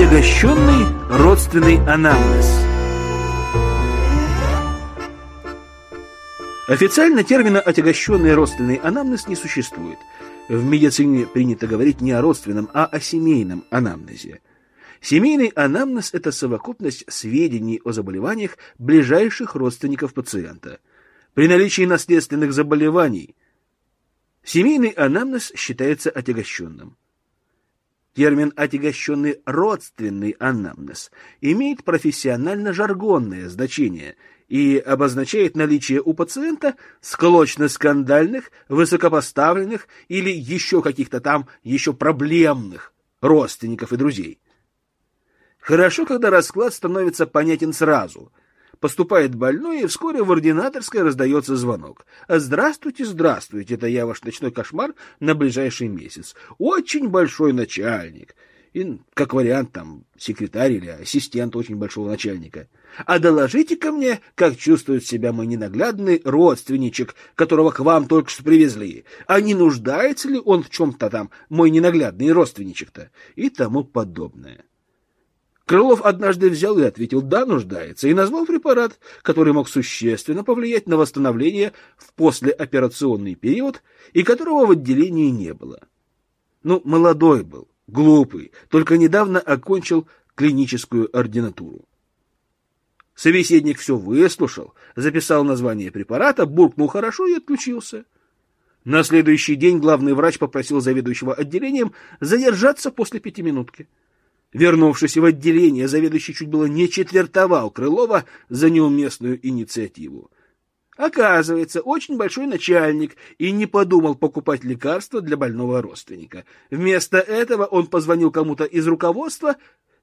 Отягощенный родственный анамнез. Официально термина «отягощенный родственный анамнез» не существует. В медицине принято говорить не о родственном, а о семейном анамнезе. Семейный анамнез – это совокупность сведений о заболеваниях ближайших родственников пациента. При наличии наследственных заболеваний семейный анамнез считается отягощенным. Термин «отягощенный родственный анамнез» имеет профессионально-жаргонное значение и обозначает наличие у пациента склочно-скандальных, высокопоставленных или еще каких-то там еще проблемных родственников и друзей. Хорошо, когда расклад становится понятен сразу. Поступает больной, и вскоре в ординаторской раздается звонок. «Здравствуйте, здравствуйте, это я ваш ночной кошмар на ближайший месяц. Очень большой начальник». И, как вариант, там, секретарь или ассистент очень большого начальника. А доложите ко мне, как чувствует себя мой ненаглядный родственничек, которого к вам только что привезли. А не нуждается ли он в чем-то там, мой ненаглядный родственничек-то? И тому подобное. Крылов однажды взял и ответил «да, нуждается» и назвал препарат, который мог существенно повлиять на восстановление в послеоперационный период и которого в отделении не было. Ну, молодой был, глупый, только недавно окончил клиническую ординатуру. Собеседник все выслушал, записал название препарата, буркнул хорошо и отключился. На следующий день главный врач попросил заведующего отделением задержаться после пятиминутки. Вернувшись в отделение, заведующий чуть было не четвертовал Крылова за неуместную инициативу. Оказывается, очень большой начальник и не подумал покупать лекарства для больного родственника. Вместо этого он позвонил кому-то из руководства,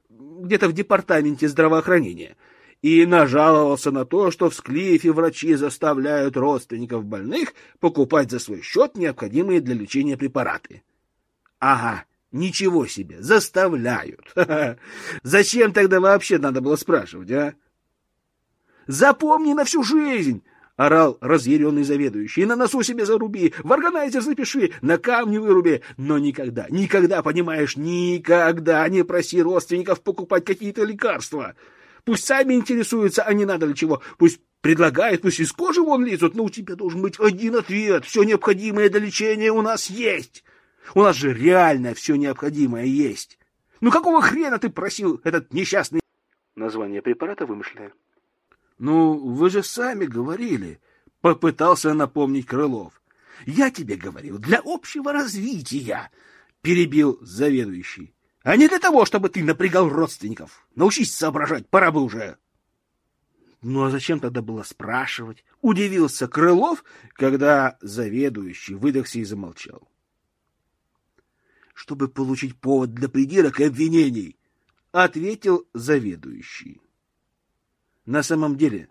где-то в департаменте здравоохранения, и нажаловался на то, что в Склифе врачи заставляют родственников больных покупать за свой счет необходимые для лечения препараты. Ага, Ничего себе, заставляют. Зачем тогда вообще надо было спрашивать, а? Запомни на всю жизнь, орал разъяренный заведующий. На носу себе заруби, в органайзер запиши, на камне выруби. Но никогда, никогда, понимаешь, никогда не проси родственников покупать какие-то лекарства. Пусть сами интересуются, а не надо ли чего. Пусть предлагают, пусть из кожи вон лезут, но у тебя должен быть один ответ. Все необходимое для лечения у нас есть. У нас же реально все необходимое есть. Ну какого хрена ты просил этот несчастный... Название препарата вымышленное. Ну, вы же сами говорили, попытался напомнить Крылов. Я тебе говорил, для общего развития, перебил заведующий. А не для того, чтобы ты напрягал родственников. Научись соображать, пора бы уже. Ну а зачем тогда было спрашивать? Удивился Крылов, когда заведующий выдохся и замолчал чтобы получить повод для придирок и обвинений, ответил заведующий. На самом деле,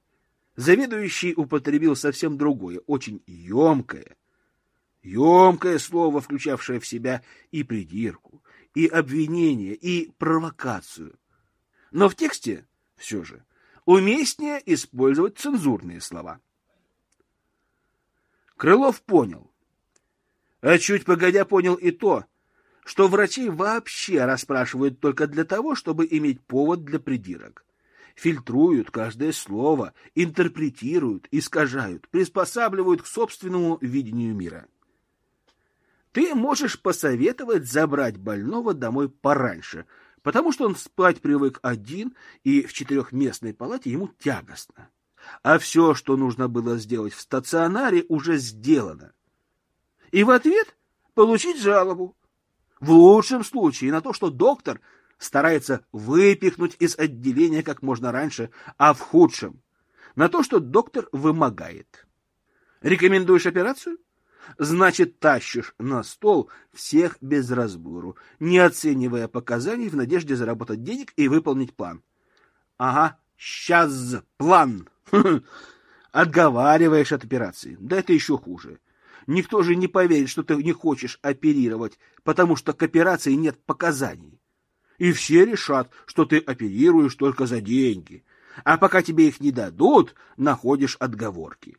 заведующий употребил совсем другое, очень емкое, емкое слово, включавшее в себя и придирку, и обвинение, и провокацию. Но в тексте все же уместнее использовать цензурные слова. Крылов понял, а чуть погодя понял и то, что врачи вообще расспрашивают только для того, чтобы иметь повод для придирок. Фильтруют каждое слово, интерпретируют, искажают, приспосабливают к собственному видению мира. Ты можешь посоветовать забрать больного домой пораньше, потому что он спать привык один, и в четырехместной палате ему тягостно. А все, что нужно было сделать в стационаре, уже сделано. И в ответ получить жалобу, в лучшем случае на то, что доктор старается выпихнуть из отделения как можно раньше, а в худшем на то, что доктор вымогает. Рекомендуешь операцию? Значит, тащишь на стол всех без разбору, не оценивая показаний в надежде заработать денег и выполнить план. Ага, сейчас план. Отговариваешь от операции. Да это еще хуже. Никто же не поверит, что ты не хочешь оперировать, потому что к операции нет показаний. И все решат, что ты оперируешь только за деньги. А пока тебе их не дадут, находишь отговорки.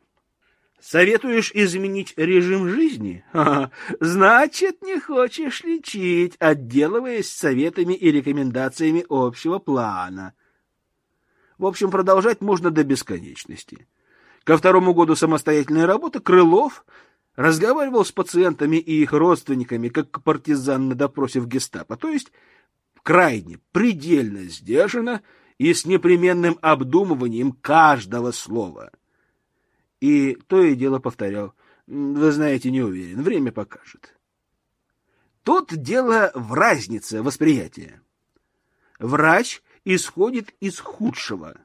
Советуешь изменить режим жизни? Ха -ха. Значит, не хочешь лечить, отделываясь советами и рекомендациями общего плана. В общем, продолжать можно до бесконечности. Ко второму году самостоятельной работы Крылов разговаривал с пациентами и их родственниками, как партизан на допросе в гестапо, то есть крайне, предельно сдержанно и с непременным обдумыванием каждого слова — и то и дело повторял. Вы знаете, не уверен, время покажет. Тут дело в разнице восприятия. Врач исходит из худшего,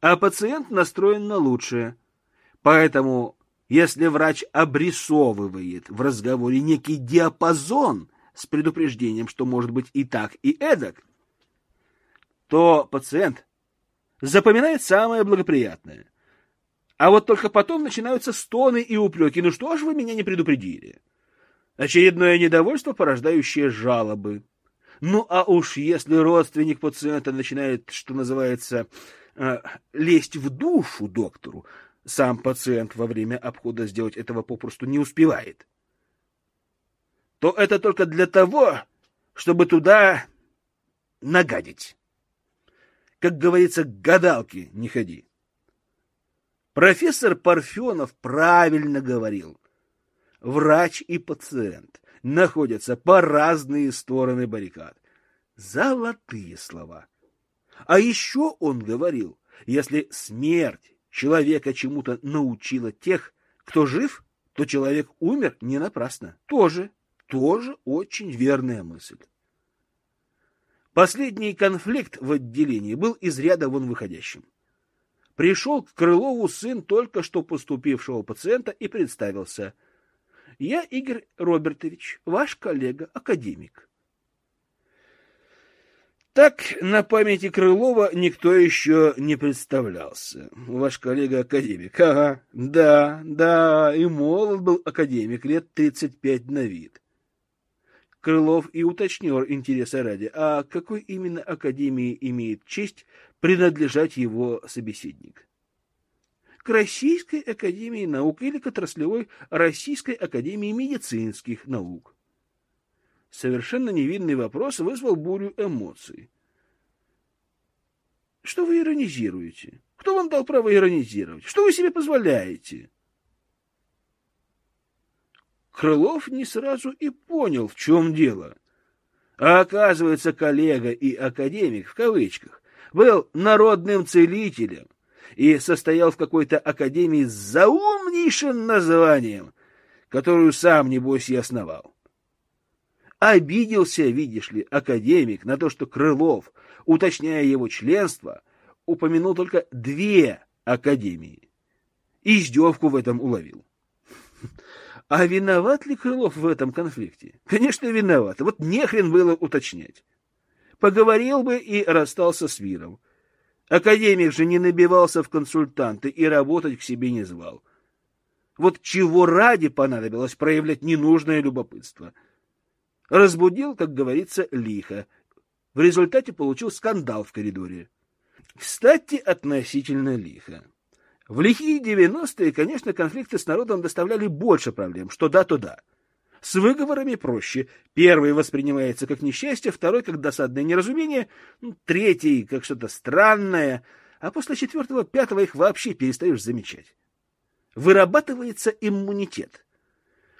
а пациент настроен на лучшее. Поэтому, если врач обрисовывает в разговоре некий диапазон с предупреждением, что может быть и так, и эдак, то пациент запоминает самое благоприятное. А вот только потом начинаются стоны и упреки. Ну что ж вы меня не предупредили? Очередное недовольство, порождающее жалобы. Ну а уж если родственник пациента начинает, что называется, э, лезть в душу доктору, сам пациент во время обхода сделать этого попросту не успевает, то это только для того, чтобы туда нагадить. Как говорится, к гадалке не ходи. Профессор Парфенов правильно говорил. Врач и пациент находятся по разные стороны баррикад. Золотые слова. А еще он говорил, если смерть человека чему-то научила тех, кто жив, то человек умер не напрасно. Тоже, тоже очень верная мысль. Последний конфликт в отделении был из ряда вон выходящим пришел к Крылову сын только что поступившего пациента и представился. «Я Игорь Робертович, ваш коллега, академик». Так на памяти Крылова никто еще не представлялся. Ваш коллега-академик. Ага, да, да, и молод был академик, лет тридцать пять на вид. Крылов и уточнил интереса ради, а какой именно академии имеет честь принадлежать его собеседник? К Российской академии наук или к отраслевой Российской академии медицинских наук? Совершенно невинный вопрос вызвал бурю эмоций. Что вы иронизируете? Кто вам дал право иронизировать? Что вы себе позволяете? Крылов не сразу и понял, в чем дело. А оказывается, коллега и академик, в кавычках, был народным целителем и состоял в какой-то академии с заумнейшим названием, которую сам, небось, и основал. Обиделся, видишь ли, академик на то, что Крылов, уточняя его членство, упомянул только две академии. Издевку в этом уловил. А виноват ли Крылов в этом конфликте? Конечно, виноват. Вот нехрен было уточнять. Поговорил бы и расстался с Виром. Академик же не набивался в консультанты и работать к себе не звал. Вот чего ради понадобилось проявлять ненужное любопытство. Разбудил, как говорится, лихо. В результате получил скандал в коридоре. Кстати, относительно лихо. В лихие девяностые, конечно, конфликты с народом доставляли больше проблем, что да, то да. С выговорами проще. Первый воспринимается как несчастье, второй как досадное неразумение, третий как что-то странное, а после четвертого, пятого их вообще перестаешь замечать. Вырабатывается иммунитет.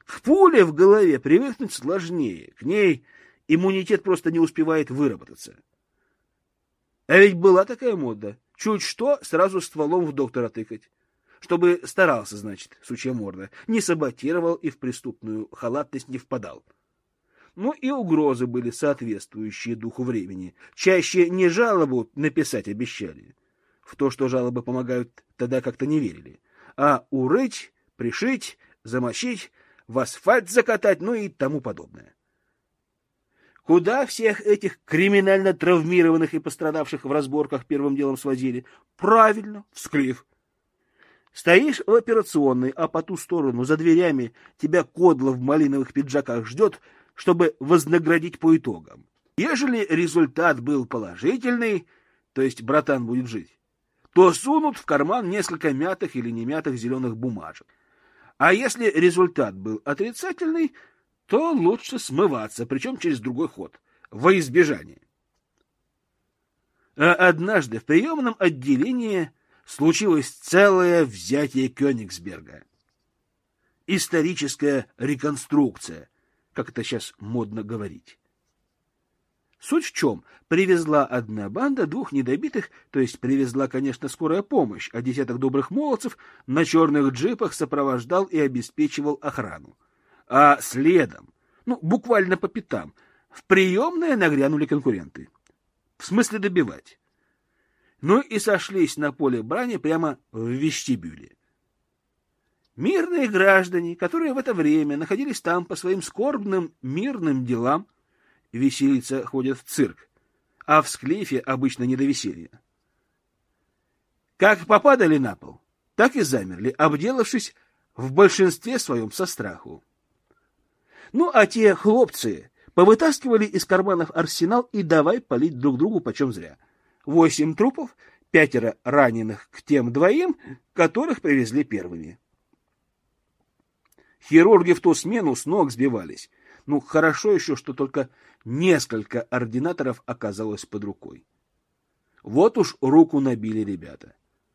К пуле в голове привыкнуть сложнее, к ней иммунитет просто не успевает выработаться. А ведь была такая мода. Чуть что, сразу стволом в доктора тыкать. Чтобы старался, значит, сучья морда, не саботировал и в преступную халатность не впадал. Ну и угрозы были соответствующие духу времени. Чаще не жалобу написать обещали. В то, что жалобы помогают, тогда как-то не верили. А урыть, пришить, замочить, в асфальт закатать, ну и тому подобное. Куда всех этих криминально травмированных и пострадавших в разборках первым делом свозили? Правильно, в склиф. Стоишь в операционной, а по ту сторону, за дверями, тебя кодло в малиновых пиджаках ждет, чтобы вознаградить по итогам. Ежели результат был положительный, то есть братан будет жить, то сунут в карман несколько мятых или немятых зеленых бумажек. А если результат был отрицательный, то лучше смываться, причем через другой ход, во избежание. А однажды в приемном отделении случилось целое взятие Кёнигсберга. Историческая реконструкция, как это сейчас модно говорить. Суть в чем? Привезла одна банда двух недобитых, то есть привезла, конечно, скорая помощь, а десяток добрых молодцев на черных джипах сопровождал и обеспечивал охрану. А следом, ну, буквально по пятам, в приемное нагрянули конкуренты. В смысле добивать. Ну и сошлись на поле брани прямо в вестибюле. Мирные граждане, которые в это время находились там по своим скорбным мирным делам, веселиться ходят в цирк, а в склифе обычно не до веселья. Как попадали на пол, так и замерли, обделавшись в большинстве своем со страху. Ну, а те хлопцы повытаскивали из карманов арсенал и давай палить друг другу почем зря. Восемь трупов, пятеро раненых к тем двоим, которых привезли первыми. Хирурги в ту смену с ног сбивались. Ну, хорошо еще, что только несколько ординаторов оказалось под рукой. Вот уж руку набили ребята.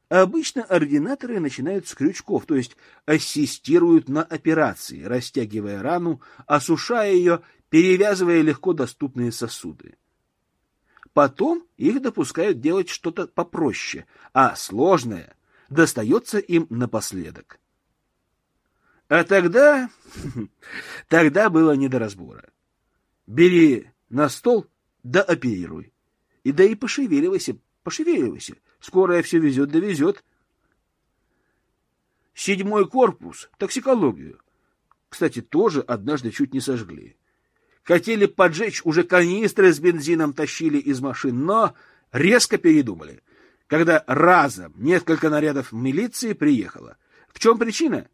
Обычно ординаторы начинают с крючков, то есть ассистируют на операции, растягивая рану, осушая ее, перевязывая легко доступные сосуды. Потом их допускают делать что-то попроще, а сложное достается им напоследок. А тогда... Тогда было не до разбора. Бери на стол, да оперируй. И да и пошевеливайся, пошевеливайся. Скорая все везет, довезет. Седьмой корпус, токсикологию. Кстати, тоже однажды чуть не сожгли. Хотели поджечь, уже канистры с бензином тащили из машин, но резко передумали, когда разом несколько нарядов милиции приехало. В чем причина?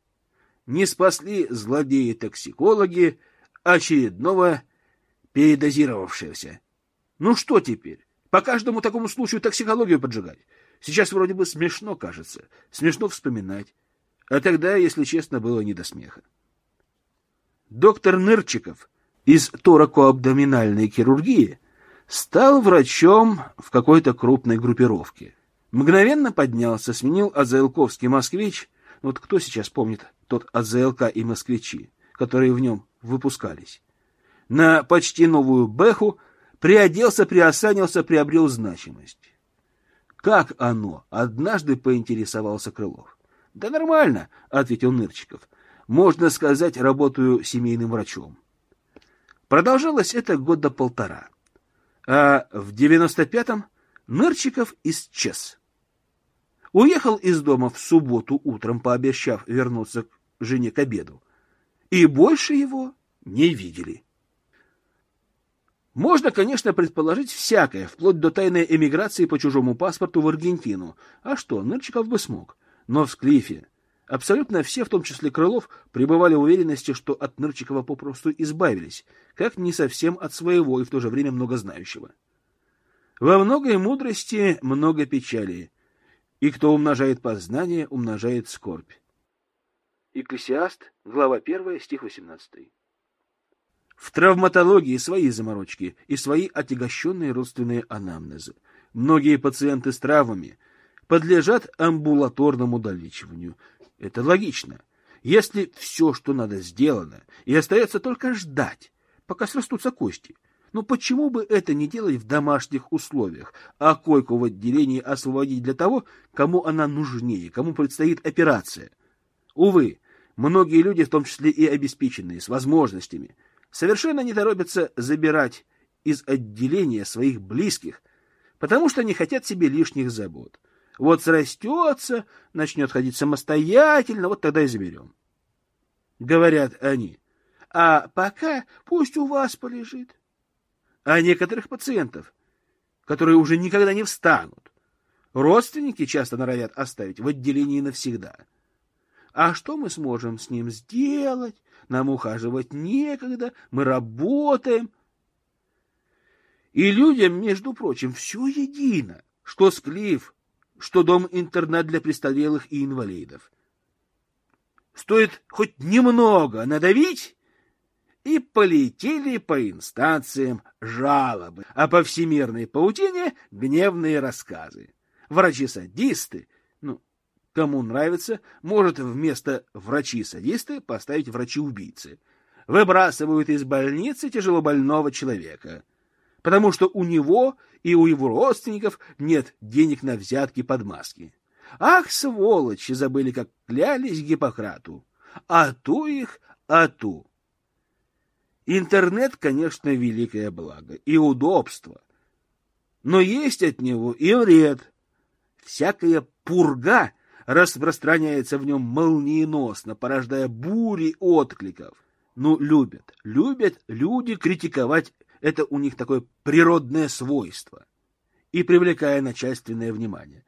не спасли злодеи-токсикологи очередного передозировавшегося. Ну что теперь? По каждому такому случаю токсикологию поджигать? Сейчас вроде бы смешно кажется, смешно вспоминать. А тогда, если честно, было не до смеха. Доктор Нырчиков из торакоабдоминальной хирургии стал врачом в какой-то крупной группировке. Мгновенно поднялся, сменил Азаилковский москвич. Вот кто сейчас помнит тот АЗЛК и москвичи, которые в нем выпускались. На почти новую Бэху приоделся, приосанился, приобрел значимость. Как оно? Однажды поинтересовался Крылов. Да нормально, ответил Нырчиков. Можно сказать, работаю семейным врачом. Продолжалось это года полтора. А в девяносто пятом Нырчиков исчез. Уехал из дома в субботу утром, пообещав вернуться к жене к обеду. И больше его не видели. Можно, конечно, предположить всякое, вплоть до тайной эмиграции по чужому паспорту в Аргентину. А что, Нырчиков бы смог. Но в Склифе абсолютно все, в том числе Крылов, пребывали в уверенности, что от Нырчикова попросту избавились, как не совсем от своего и в то же время многознающего. Во многой мудрости много печали, и кто умножает познание, умножает скорбь. Экклесиаст, глава 1, стих 18. В травматологии свои заморочки и свои отягощенные родственные анамнезы. Многие пациенты с травмами подлежат амбулаторному долечиванию. Это логично. Если все, что надо, сделано, и остается только ждать, пока срастутся кости, но почему бы это не делать в домашних условиях, а койку в отделении освободить для того, кому она нужнее, кому предстоит операция? Увы, многие люди, в том числе и обеспеченные, с возможностями, совершенно не торопятся забирать из отделения своих близких, потому что не хотят себе лишних забот. Вот срастется, начнет ходить самостоятельно, вот тогда и заберем. Говорят они. А пока пусть у вас полежит а некоторых пациентов, которые уже никогда не встанут. Родственники часто норовят оставить в отделении навсегда. А что мы сможем с ним сделать? Нам ухаживать некогда, мы работаем. И людям, между прочим, все едино, что склиф, что дом-интернат для престарелых и инвалидов. Стоит хоть немного надавить, и полетели по инстанциям жалобы, а по всемирной паутине гневные рассказы. Врачи-садисты, кому нравится, может вместо врачи-садисты поставить врачи-убийцы. Выбрасывают из больницы тяжелобольного человека, потому что у него и у его родственников нет денег на взятки под маски. Ах, сволочи, забыли, как клялись Гиппократу. А ту их, а ту. Интернет, конечно, великое благо и удобство. Но есть от него и вред. Всякая пурга распространяется в нем молниеносно, порождая бури откликов. Ну, любят, любят люди критиковать, это у них такое природное свойство, и привлекая начальственное внимание.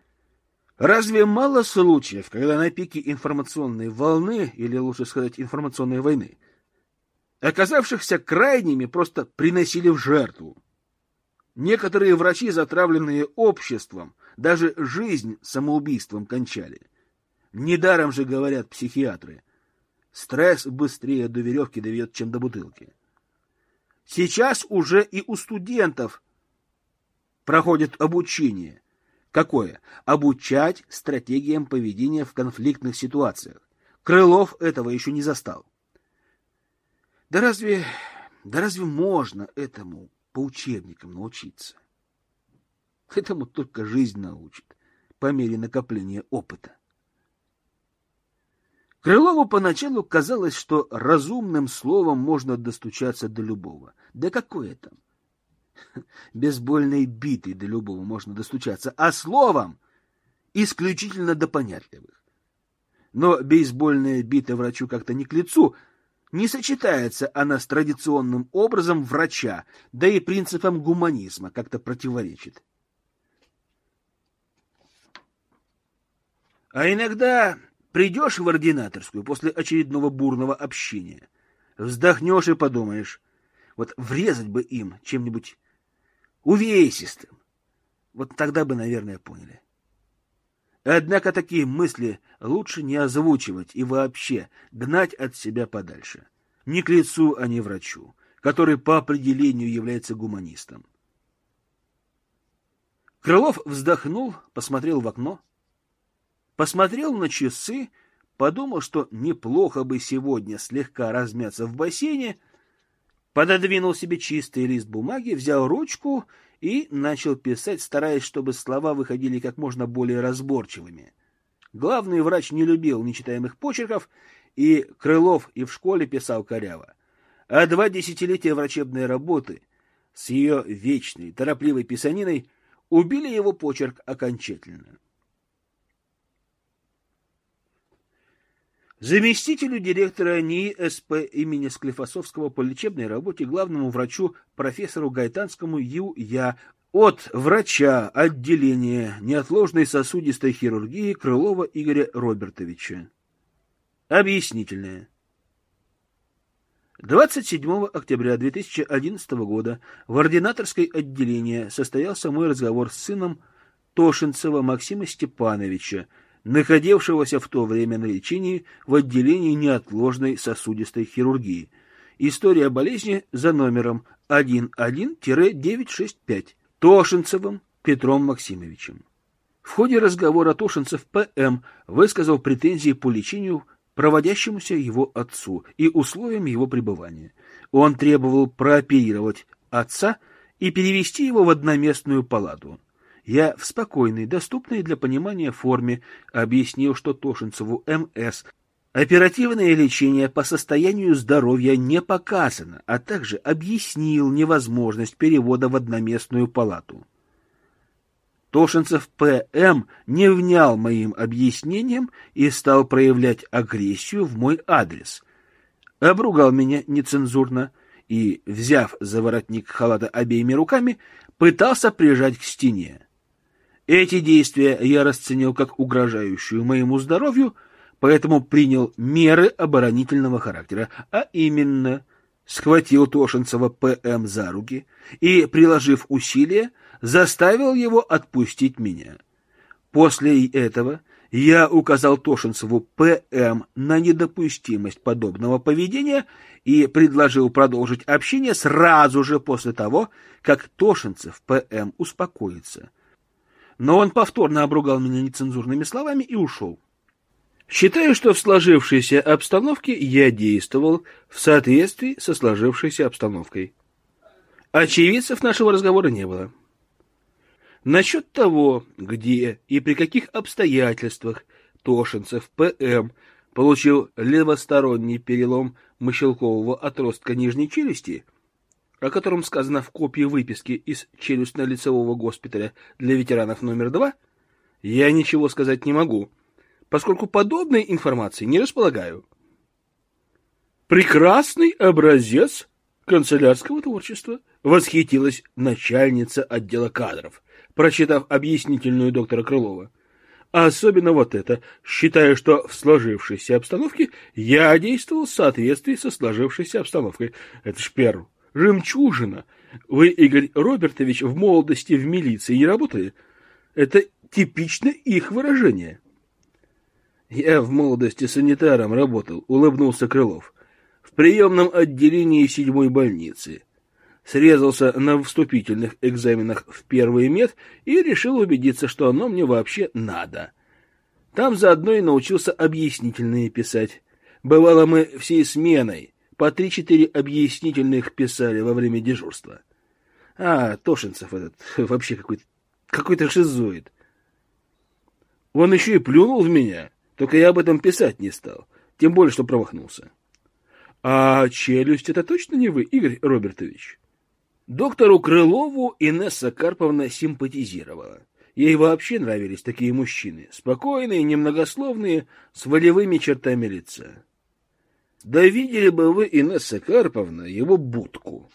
Разве мало случаев, когда на пике информационной волны, или лучше сказать информационной войны, оказавшихся крайними просто приносили в жертву? Некоторые врачи, затравленные обществом, даже жизнь самоубийством кончали. Недаром же говорят психиатры. Стресс быстрее до веревки доведет, чем до бутылки. Сейчас уже и у студентов проходит обучение – Какое? Обучать стратегиям поведения в конфликтных ситуациях. Крылов этого еще не застал. Да разве, да разве можно этому по учебникам научиться? Этому только жизнь научит, по мере накопления опыта. Крылову поначалу казалось, что разумным словом можно достучаться до любого. Да какое там? Бейсбольной битой до любого можно достучаться, а словом исключительно до понятливых. Но бейсбольная бита врачу как-то не к лицу, не сочетается она с традиционным образом врача, да и принципом гуманизма как-то противоречит. А иногда придешь в ординаторскую после очередного бурного общения, вздохнешь и подумаешь, вот врезать бы им чем-нибудь увесистым. Вот тогда бы, наверное, поняли. Однако такие мысли лучше не озвучивать и вообще гнать от себя подальше. Не к лицу, а не врачу, который по определению является гуманистом. Крылов вздохнул, посмотрел в окно, посмотрел на часы, подумал, что неплохо бы сегодня слегка размяться в бассейне, пододвинул себе чистый лист бумаги, взял ручку и начал писать, стараясь, чтобы слова выходили как можно более разборчивыми. Главный врач не любил нечитаемых почерков, и Крылов и в школе писал коряво. А два десятилетия врачебной работы с ее вечной, торопливой писаниной убили его почерк окончательно. Заместителю директора НИИ СП имени Склифосовского по лечебной работе главному врачу профессору Гайтанскому Ю.Я. от врача отделения неотложной сосудистой хирургии Крылова Игоря Робертовича. Объяснительное. 27 октября 2011 года в ординаторской отделении состоялся мой разговор с сыном Тошинцева Максима Степановича, находившегося в то время на лечении в отделении неотложной сосудистой хирургии. История болезни за номером 11-965 Тошинцевым Петром Максимовичем. В ходе разговора Тошинцев П.М. высказал претензии по лечению проводящемуся его отцу и условиям его пребывания. Он требовал прооперировать отца и перевести его в одноместную палату. Я в спокойной, доступной для понимания форме объяснил, что Тошинцеву МС оперативное лечение по состоянию здоровья не показано, а также объяснил невозможность перевода в одноместную палату. Тошинцев П.М. не внял моим объяснениям и стал проявлять агрессию в мой адрес. Обругал меня нецензурно и, взяв за воротник халата обеими руками, пытался прижать к стене. Эти действия я расценил как угрожающие моему здоровью, поэтому принял меры оборонительного характера, а именно схватил Тошинцева ПМ за руки и, приложив усилия, заставил его отпустить меня. После этого Я указал Тошинцеву ПМ на недопустимость подобного поведения и предложил продолжить общение сразу же после того, как Тошинцев ПМ успокоится. Но он повторно обругал меня нецензурными словами и ушел. Считаю, что в сложившейся обстановке я действовал в соответствии со сложившейся обстановкой. Очевидцев нашего разговора не было. Насчет того, где и при каких обстоятельствах Тошинцев П.М. получил левосторонний перелом мыщелкового отростка нижней челюсти, о котором сказано в копии выписки из челюстно-лицевого госпиталя для ветеранов номер два, я ничего сказать не могу, поскольку подобной информации не располагаю. Прекрасный образец канцелярского творчества, восхитилась начальница отдела кадров, прочитав объяснительную доктора Крылова. А особенно вот это, считая, что в сложившейся обстановке я действовал в соответствии со сложившейся обстановкой. Это ж перл, жемчужина. Вы, Игорь Робертович, в молодости в милиции не работали? Это типично их выражение. Я в молодости санитаром работал, улыбнулся Крылов. В приемном отделении седьмой больницы срезался на вступительных экзаменах в первый мед и решил убедиться, что оно мне вообще надо. Там заодно и научился объяснительные писать. Бывало, мы всей сменой по три-четыре объяснительных писали во время дежурства. А, Тошинцев этот вообще какой-то какой-то шизоид. Он еще и плюнул в меня, только я об этом писать не стал, тем более, что промахнулся. А челюсть — это точно не вы, Игорь Робертович? Доктору Крылову Инесса Карповна симпатизировала. Ей вообще нравились такие мужчины, спокойные, немногословные, с волевыми чертами лица. Да видели бы вы, Инесса Карповна, его будку.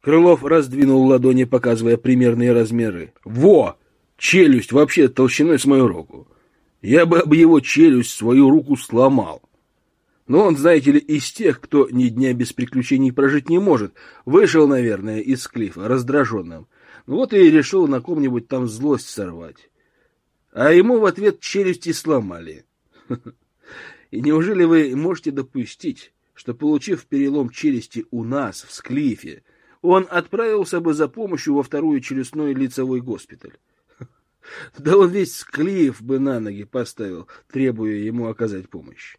Крылов раздвинул ладони, показывая примерные размеры. Во! Челюсть вообще толщиной с мою руку. Я бы об его челюсть свою руку сломал. Но он, знаете ли, из тех, кто ни дня без приключений прожить не может. Вышел, наверное, из клифа, раздраженным. Ну вот и решил на ком-нибудь там злость сорвать. А ему в ответ челюсти сломали. И неужели вы можете допустить, что, получив перелом челюсти у нас, в Склифе, он отправился бы за помощью во вторую челюстной лицевой госпиталь? Да он весь Склиф бы на ноги поставил, требуя ему оказать помощь.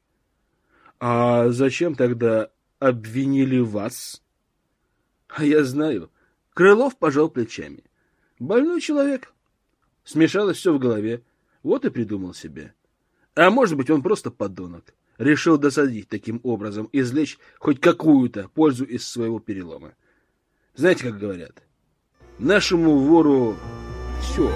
А зачем тогда обвинили вас? А я знаю. Крылов пожал плечами. Больной человек. Смешалось все в голове. Вот и придумал себе. А может быть, он просто подонок. Решил досадить таким образом, извлечь хоть какую-то пользу из своего перелома. Знаете, как говорят? Нашему вору все